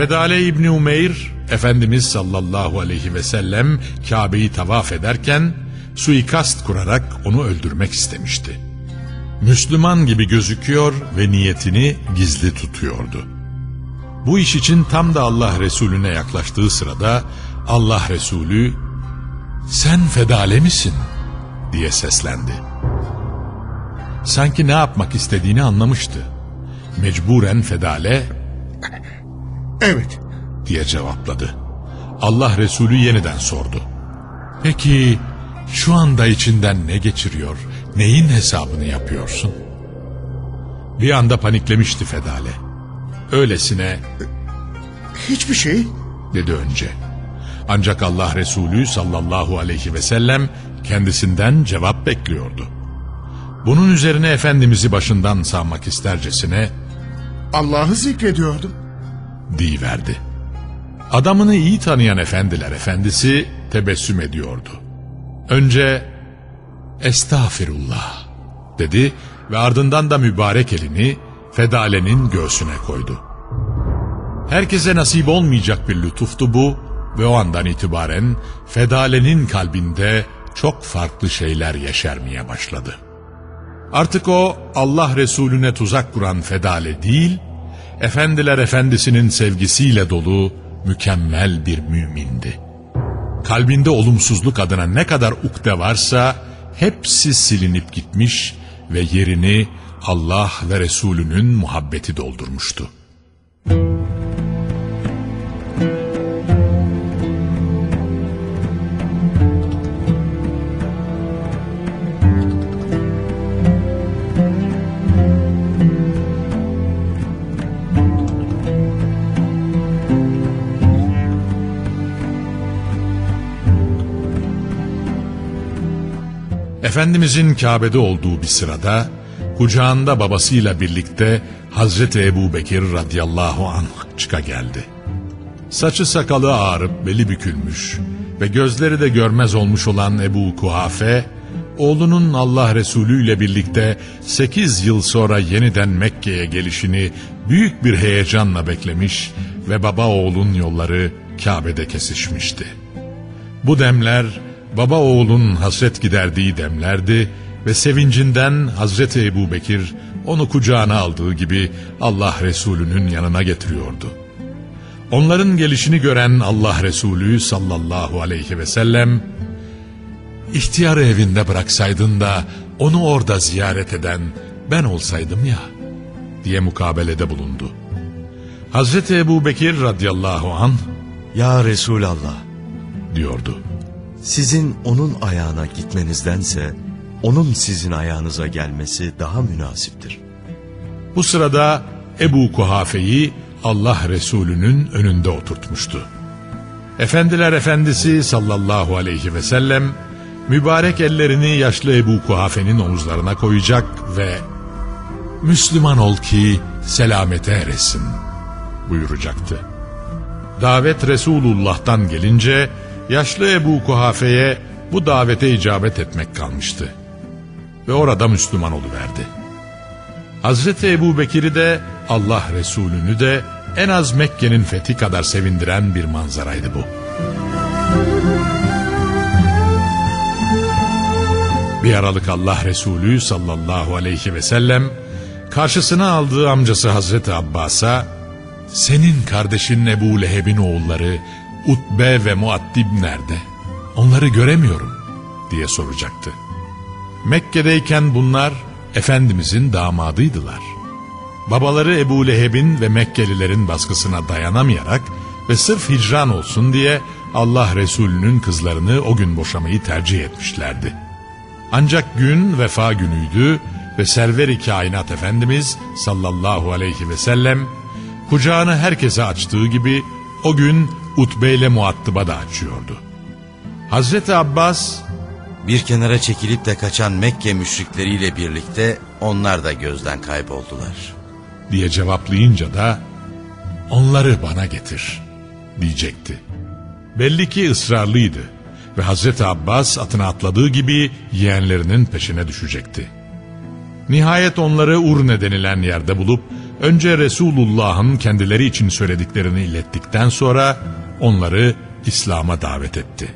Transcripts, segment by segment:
Fedale İbni Umeyr, Efendimiz sallallahu aleyhi ve sellem Kabe'yi tavaf ederken suikast kurarak onu öldürmek istemişti. Müslüman gibi gözüküyor ve niyetini gizli tutuyordu. Bu iş için tam da Allah Resulüne yaklaştığı sırada Allah Resulü sen fedale misin diye seslendi. Sanki ne yapmak istediğini anlamıştı. Mecburen fedale Evet. diye cevapladı. Allah Resulü yeniden sordu. Peki şu anda içinden ne geçiriyor, neyin hesabını yapıyorsun? Bir anda paniklemişti Fedale. Öylesine Hiçbir şey. dedi önce. Ancak Allah Resulü sallallahu aleyhi ve sellem kendisinden cevap bekliyordu. Bunun üzerine Efendimiz'i başından savmak istercesine Allah'ı zikrediyordum. Verdi. Adamını iyi tanıyan efendiler efendisi tebessüm ediyordu. Önce estağfirullah dedi ve ardından da mübarek elini Fedale'nin göğsüne koydu. Herkese nasip olmayacak bir lütuftu bu ve o andan itibaren Fedale'nin kalbinde çok farklı şeyler yeşermeye başladı. Artık o Allah Resulüne tuzak kuran Fedale değil, Efendiler Efendisi'nin sevgisiyle dolu mükemmel bir mümindi. Kalbinde olumsuzluk adına ne kadar ukde varsa hepsi silinip gitmiş ve yerini Allah ve Resulünün muhabbeti doldurmuştu. Efendimizin Kabe'de olduğu bir sırada kucağında babasıyla birlikte Hazreti Ebu Bekir radıyallahu anh çıka geldi. Saçı sakalı ağarıp beli bükülmüş ve gözleri de görmez olmuş olan Ebu Kuhafe, oğlunun Allah Resulü ile birlikte 8 yıl sonra yeniden Mekke'ye gelişini büyük bir heyecanla beklemiş ve baba oğlun yolları Kabe'de kesişmişti. Bu demler baba oğlun hasret giderdiği demlerdi ve sevincinden Hazreti Ebu Bekir onu kucağına aldığı gibi Allah Resulü'nün yanına getiriyordu. Onların gelişini gören Allah Resulü sallallahu aleyhi ve sellem, ihtiyarı evinde bıraksaydın da onu orada ziyaret eden ben olsaydım ya, diye mukabelede bulundu. Hazreti Ebu Bekir radıyallahu an Ya Resulallah, diyordu. Sizin onun ayağına gitmenizdense onun sizin ayağınıza gelmesi daha münasiptir. Bu sırada Ebu Kuhafe'yi Allah Resulü'nün önünde oturtmuştu. Efendiler Efendisi sallallahu aleyhi ve sellem mübarek ellerini yaşlı Ebu Kuhafe'nin omuzlarına koyacak ve Müslüman ol ki selamete eresin buyuracaktı. Davet Resulullah'tan gelince yaşlı Ebu Kuhafe'ye bu davete icabet etmek kalmıştı. Ve orada Müslüman oluverdi. Hazreti Ebu Bekir'i de Allah Resulü'nü de en az Mekke'nin fethi kadar sevindiren bir manzaraydı bu. Bir aralık Allah Resulü sallallahu aleyhi ve sellem karşısına aldığı amcası Hazreti Abbas'a senin kardeşin Ebu Leheb'in oğulları Utbe ve Muaddib nerede? Onları göremiyorum diye soracaktı. Mekke'deyken bunlar Efendimizin damadıydılar. Babaları Ebu Leheb'in ve Mekkelilerin baskısına dayanamayarak ve sırf hicran olsun diye Allah Resulü'nün kızlarını o gün boşamayı tercih etmişlerdi. Ancak gün vefa günüydü ve server-i kainat Efendimiz sallallahu aleyhi ve sellem kucağını herkese açtığı gibi o gün Utbe ile Muattıb'a da açıyordu. Hazreti Abbas Bir kenara çekilip de kaçan Mekke müşrikleriyle birlikte onlar da gözden kayboldular. diye cevaplayınca da onları bana getir diyecekti. Belli ki ısrarlıydı ve Hazreti Abbas atına atladığı gibi yeğenlerinin peşine düşecekti. Nihayet onları Urne denilen yerde bulup önce Resulullah'ın kendileri için söylediklerini ilettikten sonra onları İslam'a davet etti.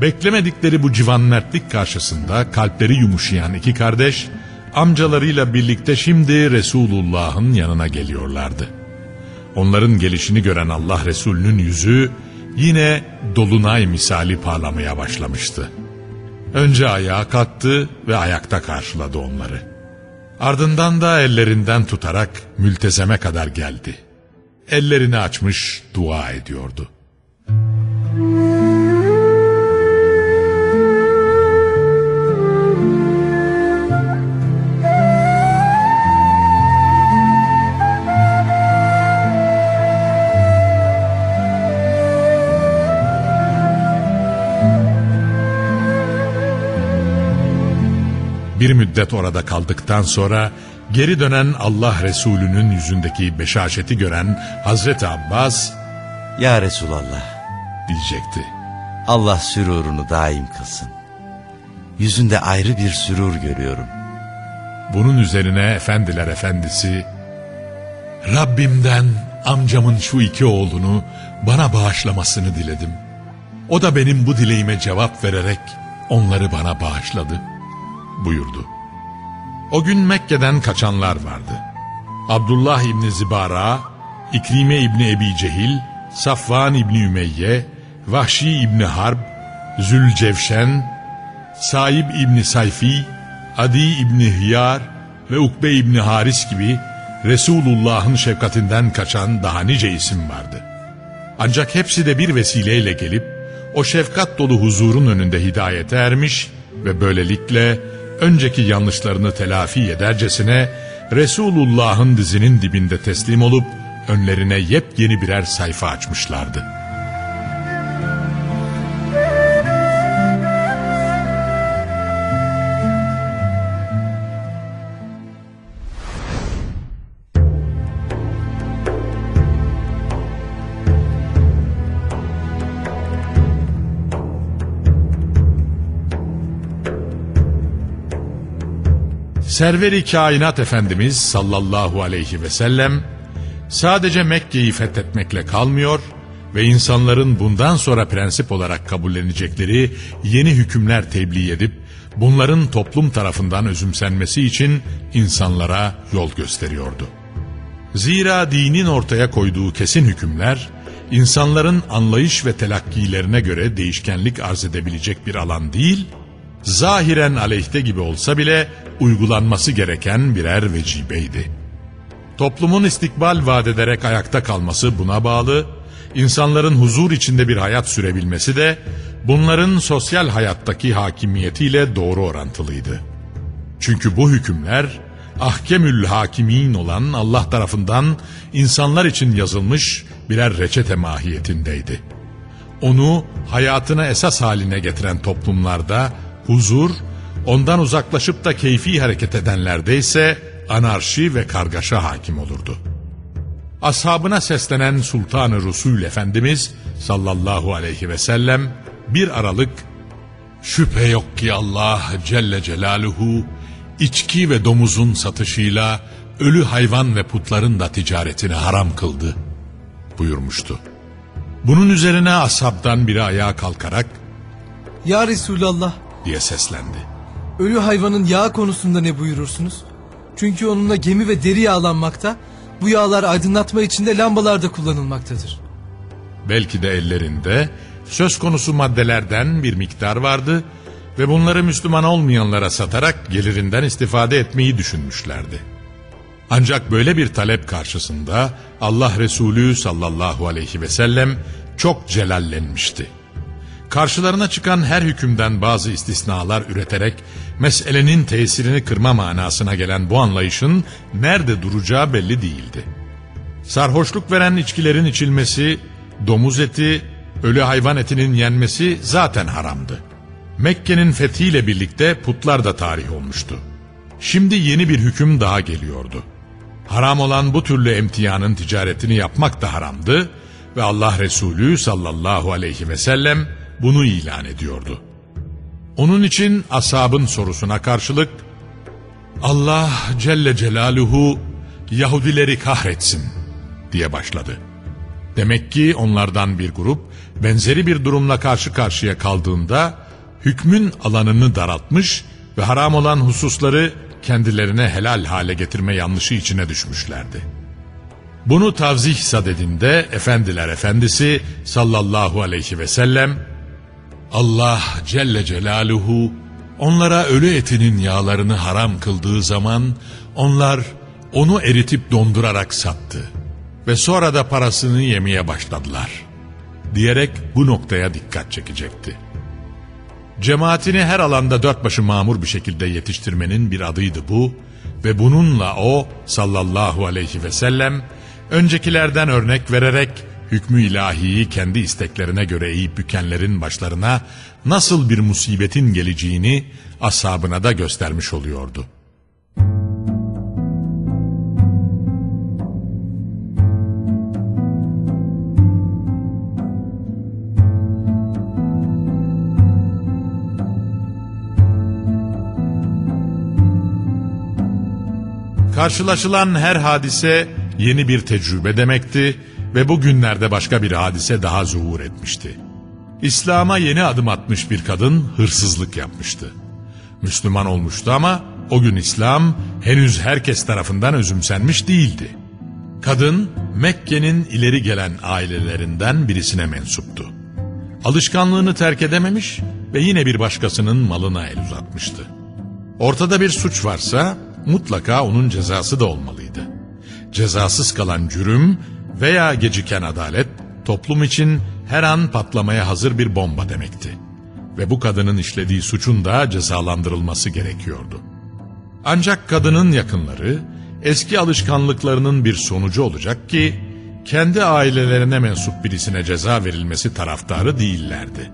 Beklemedikleri bu civan mertlik karşısında kalpleri yumuşayan iki kardeş amcalarıyla birlikte şimdi Resulullah'ın yanına geliyorlardı. Onların gelişini gören Allah Resulü'nün yüzü yine dolunay misali parlamaya başlamıştı. Önce ayağa kalktı ve ayakta karşıladı onları. Ardından da ellerinden tutarak mültezeme kadar geldi. Ellerini açmış dua ediyordu. Bir müddet orada kaldıktan sonra geri dönen Allah Resulü'nün yüzündeki beşaşeti gören Hazreti Abbas Ya Resulallah diyecekti. Allah sürurunu daim kılsın. Yüzünde ayrı bir sürur görüyorum. Bunun üzerine efendiler efendisi Rabbimden amcamın şu iki oğlunu bana bağışlamasını diledim. O da benim bu dileğime cevap vererek onları bana bağışladı buyurdu. O gün Mekke'den kaçanlar vardı. Abdullah İbni Zibara, İkrime İbni Ebi Cehil, Safvan İbni Ümeyye, Vahşi İbni Harb, Zülcevşen, Saib İbni Sayfi, Adi İbni Hiyar ve Ukbe İbni Haris gibi Resulullah'ın şefkatinden kaçan daha nice isim vardı. Ancak hepsi de bir vesileyle gelip o şefkat dolu huzurun önünde hidayete ermiş ve böylelikle önceki yanlışlarını telafi edercesine Resulullah'ın dizinin dibinde teslim olup önlerine yepyeni birer sayfa açmışlardı. Serveri kainat Efendimiz sallallahu aleyhi ve sellem sadece Mekke'yi fethetmekle kalmıyor ve insanların bundan sonra prensip olarak kabullenecekleri yeni hükümler tebliğ edip bunların toplum tarafından özümsenmesi için insanlara yol gösteriyordu. Zira dinin ortaya koyduğu kesin hükümler insanların anlayış ve telakkilerine göre değişkenlik arz edebilecek bir alan değil, zahiren aleyhte gibi olsa bile uygulanması gereken birer vecibeydi. Toplumun istikbal vaat ederek ayakta kalması buna bağlı, insanların huzur içinde bir hayat sürebilmesi de bunların sosyal hayattaki hakimiyetiyle doğru orantılıydı. Çünkü bu hükümler ahkemül hakimin olan Allah tarafından insanlar için yazılmış birer reçete mahiyetindeydi. Onu hayatına esas haline getiren toplumlarda huzur, ondan uzaklaşıp da keyfi hareket edenlerde ise anarşi ve kargaşa hakim olurdu. Ashabına seslenen Sultan-ı Resul Efendimiz sallallahu aleyhi ve sellem bir aralık şüphe yok ki Allah Celle Celaluhu içki ve domuzun satışıyla ölü hayvan ve putların da ticaretini haram kıldı buyurmuştu. Bunun üzerine ashabdan biri ayağa kalkarak Ya Resulallah, diye seslendi. ölü hayvanın yağı konusunda ne buyurursunuz? Çünkü onunla gemi ve deri yağlanmakta, bu yağlar aydınlatma için de lambalarda kullanılmaktadır. Belki de ellerinde söz konusu maddelerden bir miktar vardı ve bunları Müslüman olmayanlara satarak gelirinden istifade etmeyi düşünmüşlerdi. Ancak böyle bir talep karşısında Allah Resulü sallallahu aleyhi ve sellem çok celallenmişti. Karşılarına çıkan her hükümden bazı istisnalar üreterek meselenin tesirini kırma manasına gelen bu anlayışın nerede duracağı belli değildi. Sarhoşluk veren içkilerin içilmesi, domuz eti, ölü hayvan etinin yenmesi zaten haramdı. Mekke'nin fethiyle birlikte putlar da tarih olmuştu. Şimdi yeni bir hüküm daha geliyordu. Haram olan bu türlü emtiyanın ticaretini yapmak da haramdı ve Allah Resulü sallallahu aleyhi ve sellem bunu ilan ediyordu. Onun için asabın sorusuna karşılık Allah Celle Celaluhu Yahudileri kahretsin diye başladı. Demek ki onlardan bir grup benzeri bir durumla karşı karşıya kaldığında hükmün alanını daraltmış ve haram olan hususları kendilerine helal hale getirme yanlışı içine düşmüşlerdi. Bunu tavzih sadedinde Efendiler Efendisi sallallahu aleyhi ve sellem Allah Celle Celaluhu onlara ölü etinin yağlarını haram kıldığı zaman onlar onu eritip dondurarak sattı ve sonra da parasını yemeye başladılar diyerek bu noktaya dikkat çekecekti. Cemaatini her alanda dört başı mamur bir şekilde yetiştirmenin bir adıydı bu ve bununla o sallallahu aleyhi ve sellem öncekilerden örnek vererek hükmü ilahiyi kendi isteklerine göre eğip bükenlerin başlarına nasıl bir musibetin geleceğini ashabına da göstermiş oluyordu. Karşılaşılan her hadise yeni bir tecrübe demekti ve bugünlerde başka bir hadise daha zuhur etmişti. İslam'a yeni adım atmış bir kadın hırsızlık yapmıştı. Müslüman olmuştu ama o gün İslam henüz herkes tarafından özümsenmiş değildi. Kadın Mekke'nin ileri gelen ailelerinden birisine mensuptu. Alışkanlığını terk edememiş ve yine bir başkasının malına el uzatmıştı. Ortada bir suç varsa mutlaka onun cezası da olmalıydı. Cezasız kalan cürüm veya geciken adalet toplum için her an patlamaya hazır bir bomba demekti. Ve bu kadının işlediği suçun da cezalandırılması gerekiyordu. Ancak kadının yakınları eski alışkanlıklarının bir sonucu olacak ki kendi ailelerine mensup birisine ceza verilmesi taraftarı değillerdi.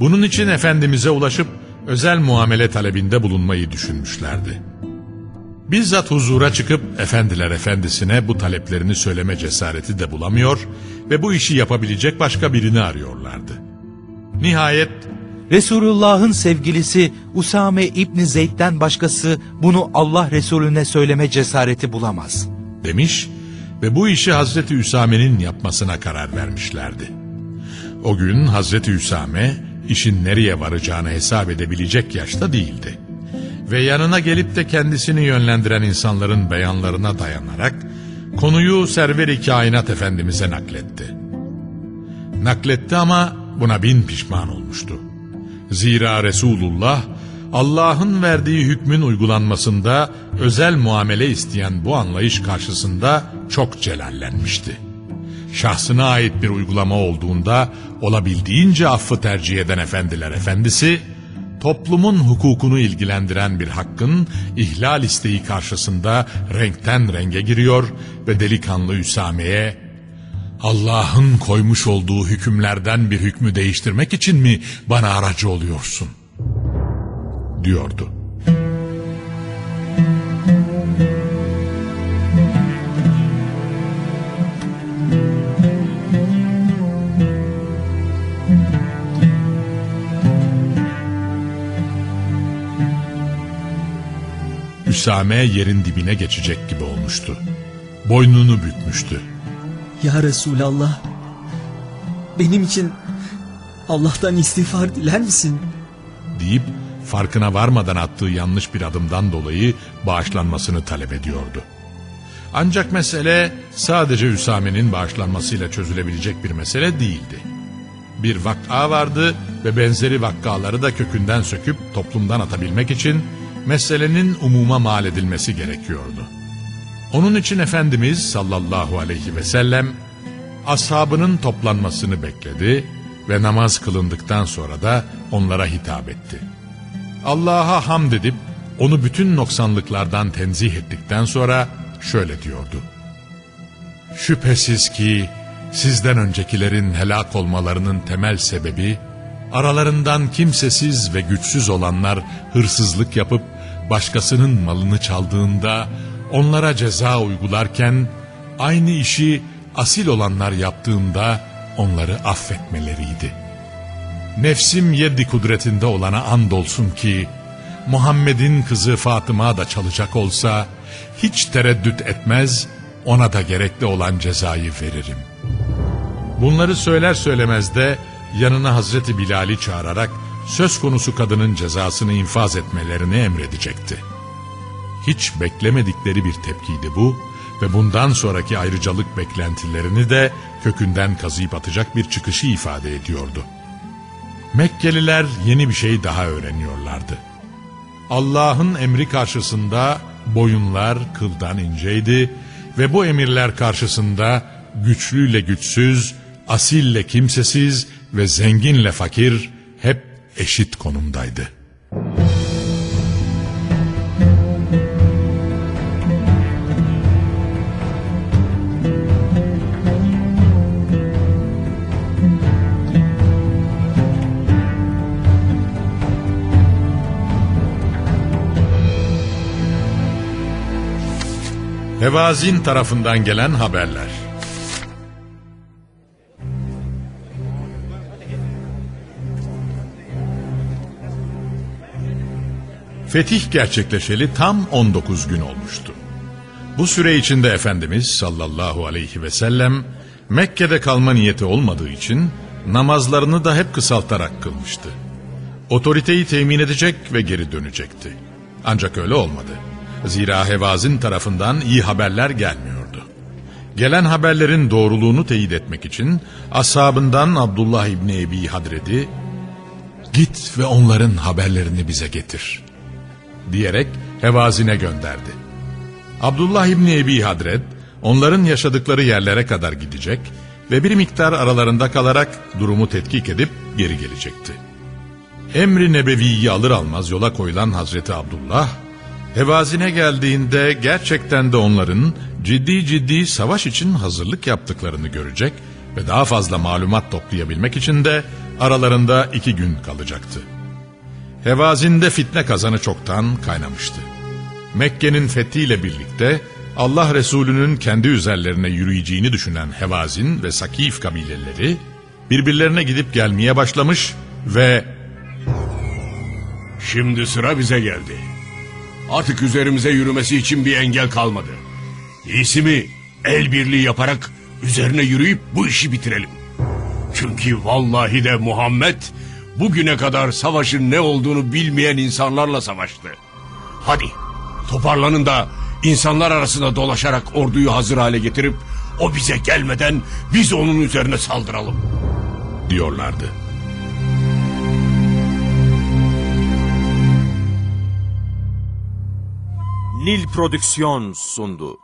Bunun için Efendimiz'e ulaşıp özel muamele talebinde bulunmayı düşünmüşlerdi. Bizzat huzura çıkıp efendiler efendisine bu taleplerini söyleme cesareti de bulamıyor ve bu işi yapabilecek başka birini arıyorlardı. Nihayet Resulullah'ın sevgilisi Usame İbni Zeyd'den başkası bunu Allah Resulüne söyleme cesareti bulamaz. demiş ve bu işi Hazreti Üsame'nin yapmasına karar vermişlerdi. O gün Hazreti Üsame işin nereye varacağını hesap edebilecek yaşta değildi. Ve yanına gelip de kendisini yönlendiren insanların beyanlarına dayanarak konuyu Server-i Kainat Efendimiz'e nakletti. Nakletti ama buna bin pişman olmuştu. Zira Resulullah Allah'ın verdiği hükmün uygulanmasında özel muamele isteyen bu anlayış karşısında çok celallenmişti. Şahsına ait bir uygulama olduğunda olabildiğince affı tercih eden efendiler efendisi, toplumun hukukunu ilgilendiren bir hakkın ihlal isteği karşısında renkten renge giriyor ve delikanlı Üsame'ye Allah'ın koymuş olduğu hükümlerden bir hükmü değiştirmek için mi bana aracı oluyorsun? diyordu. Üsame yerin dibine geçecek gibi olmuştu. Boynunu bükmüştü. Ya Resulallah. Benim için Allah'tan istiğfar diler misin? deyip farkına varmadan attığı yanlış bir adımdan dolayı bağışlanmasını talep ediyordu. Ancak mesele sadece Üsame'nin bağışlanmasıyla çözülebilecek bir mesele değildi. Bir vakka vardı ve benzeri vakkaları da kökünden söküp toplumdan atabilmek için meselenin umuma mal edilmesi gerekiyordu. Onun için Efendimiz sallallahu aleyhi ve sellem ashabının toplanmasını bekledi ve namaz kılındıktan sonra da onlara hitap etti. Allah'a hamd edip onu bütün noksanlıklardan tenzih ettikten sonra şöyle diyordu. Şüphesiz ki sizden öncekilerin helak olmalarının temel sebebi aralarından kimsesiz ve güçsüz olanlar hırsızlık yapıp başkasının malını çaldığında onlara ceza uygularken aynı işi asil olanlar yaptığında onları affetmeleriydi. Nefsim yedi kudretinde olana andolsun ki Muhammed'in kızı Fatıma da çalacak olsa hiç tereddüt etmez ona da gerekli olan cezayı veririm. Bunları söyler söylemez de yanına Hazreti Bilal'i çağırarak söz konusu kadının cezasını infaz etmelerini emredecekti. Hiç beklemedikleri bir tepkiydi bu ve bundan sonraki ayrıcalık beklentilerini de kökünden kazıyıp atacak bir çıkışı ifade ediyordu. Mekkeliler yeni bir şey daha öğreniyorlardı. Allah'ın emri karşısında boyunlar kıldan inceydi ve bu emirler karşısında güçlüyle güçsüz, asille kimsesiz ve zenginle fakir hep eşit konumdaydı. Hevazin tarafından gelen haberler. Fetih gerçekleşeli tam 19 gün olmuştu. Bu süre içinde Efendimiz sallallahu aleyhi ve sellem Mekke'de kalma niyeti olmadığı için namazlarını da hep kısaltarak kılmıştı. Otoriteyi temin edecek ve geri dönecekti. Ancak öyle olmadı. Zira Hevazin tarafından iyi haberler gelmiyordu. Gelen haberlerin doğruluğunu teyit etmek için ashabından Abdullah İbni Ebi Hadred'i git ve onların haberlerini bize getir diyerek Hevazin'e gönderdi. Abdullah İbni Ebi Hadred onların yaşadıkları yerlere kadar gidecek ve bir miktar aralarında kalarak durumu tetkik edip geri gelecekti. Emri Nebevi'yi alır almaz yola koyulan Hazreti Abdullah Hevazine geldiğinde gerçekten de onların ciddi ciddi savaş için hazırlık yaptıklarını görecek ve daha fazla malumat toplayabilmek için de aralarında iki gün kalacaktı. Hevazinde fitne kazanı çoktan kaynamıştı. Mekke'nin fethiyle birlikte Allah Resulü'nün kendi üzerlerine yürüyeceğini düşünen Hevazin ve Sakif kabileleri birbirlerine gidip gelmeye başlamış ve Şimdi sıra bize geldi. Artık üzerimize yürümesi için bir engel kalmadı. İyisi mi el birliği yaparak üzerine yürüyüp bu işi bitirelim. Çünkü vallahi de Muhammed bugüne kadar savaşın ne olduğunu bilmeyen insanlarla savaştı. Hadi toparlanın da insanlar arasında dolaşarak orduyu hazır hale getirip o bize gelmeden biz onun üzerine saldıralım. diyorlardı. Nil Prodüksiyon sundu.